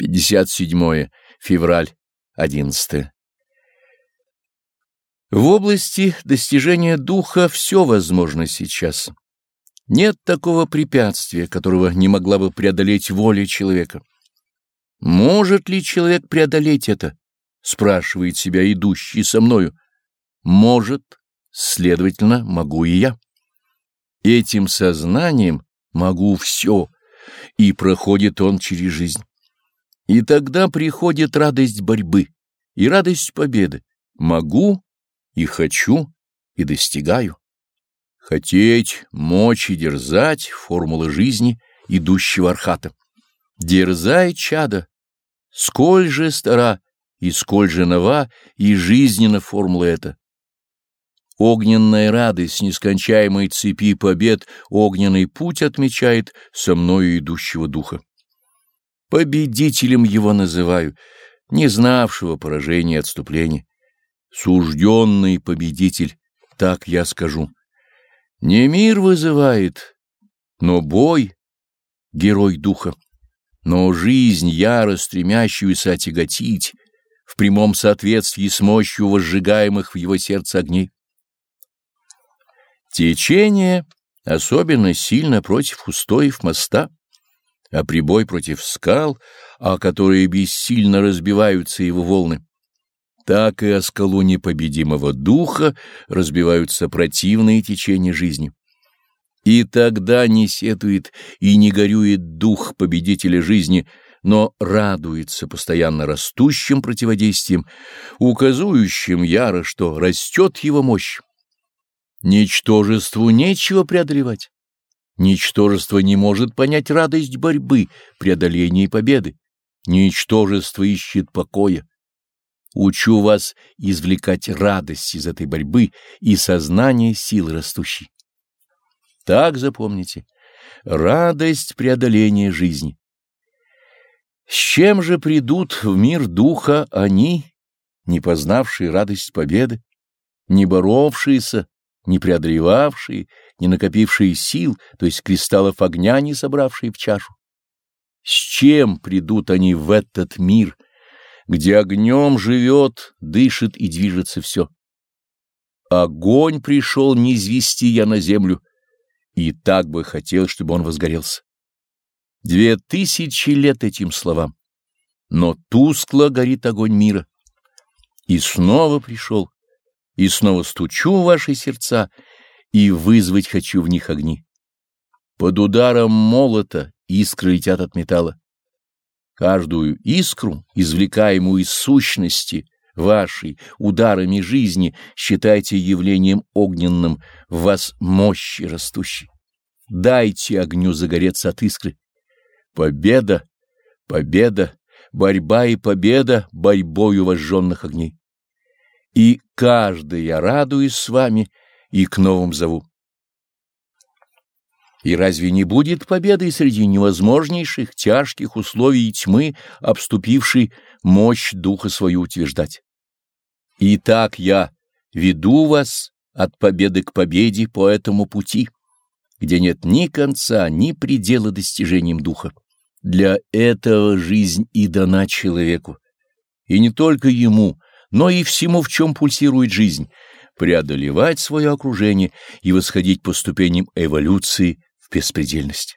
57 февраль 11 В области достижения духа все возможно сейчас. Нет такого препятствия, которого не могла бы преодолеть воля человека. Может ли человек преодолеть это? Спрашивает себя идущий со мною. Может, следовательно, могу и я. Этим сознанием могу все, и проходит он через жизнь. И тогда приходит радость борьбы и радость победы. Могу и хочу и достигаю. Хотеть, мочь и дерзать — формула жизни идущего архата. Дерзай, чада, сколь же стара и сколь же нова и жизненна формула эта. Огненная радость нескончаемой цепи побед огненный путь отмечает со мною идущего духа. Победителем его называю, не знавшего поражения и отступления. Сужденный победитель, так я скажу. Не мир вызывает, но бой — герой духа, но жизнь, яро стремящуюся отяготить, в прямом соответствии с мощью возжигаемых в его сердце огней. Течение особенно сильно против устоев моста а прибой против скал, о которые бессильно разбиваются его волны. Так и о скалу непобедимого духа разбиваются противные течения жизни. И тогда не сетует и не горюет дух победителя жизни, но радуется постоянно растущим противодействием, указующим яро, что растет его мощь. Ничтожеству нечего преодолевать. Ничтожество не может понять радость борьбы, преодоления и победы. Ничтожество ищет покоя. Учу вас извлекать радость из этой борьбы и сознание сил растущей. Так запомните, радость преодоления жизни. С чем же придут в мир духа они, не познавшие радость победы, не боровшиеся, не преодолевавшие, не накопившие сил, то есть кристаллов огня, не собравшие в чашу. С чем придут они в этот мир, где огнем живет, дышит и движется все? Огонь пришел не извести я на землю, и так бы хотел, чтобы он возгорелся. Две тысячи лет этим словам, но тускло горит огонь мира. И снова пришел, и снова стучу в ваши сердца, и вызвать хочу в них огни. Под ударом молота искры летят от металла. Каждую искру, извлекаемую из сущности вашей, ударами жизни, считайте явлением огненным в вас мощи растущей. Дайте огню загореться от искры. Победа, победа, борьба и победа борьбою вожженных огней. И каждый я радуюсь с вами и к новым зову. И разве не будет победы среди невозможнейших, тяжких условий тьмы, обступившей мощь духа свою утверждать? Итак, я веду вас от победы к победе по этому пути, где нет ни конца, ни предела достижениям духа. Для этого жизнь и дана человеку. И не только ему, но и всему, в чем пульсирует жизнь, преодолевать свое окружение и восходить по ступеням эволюции в беспредельность.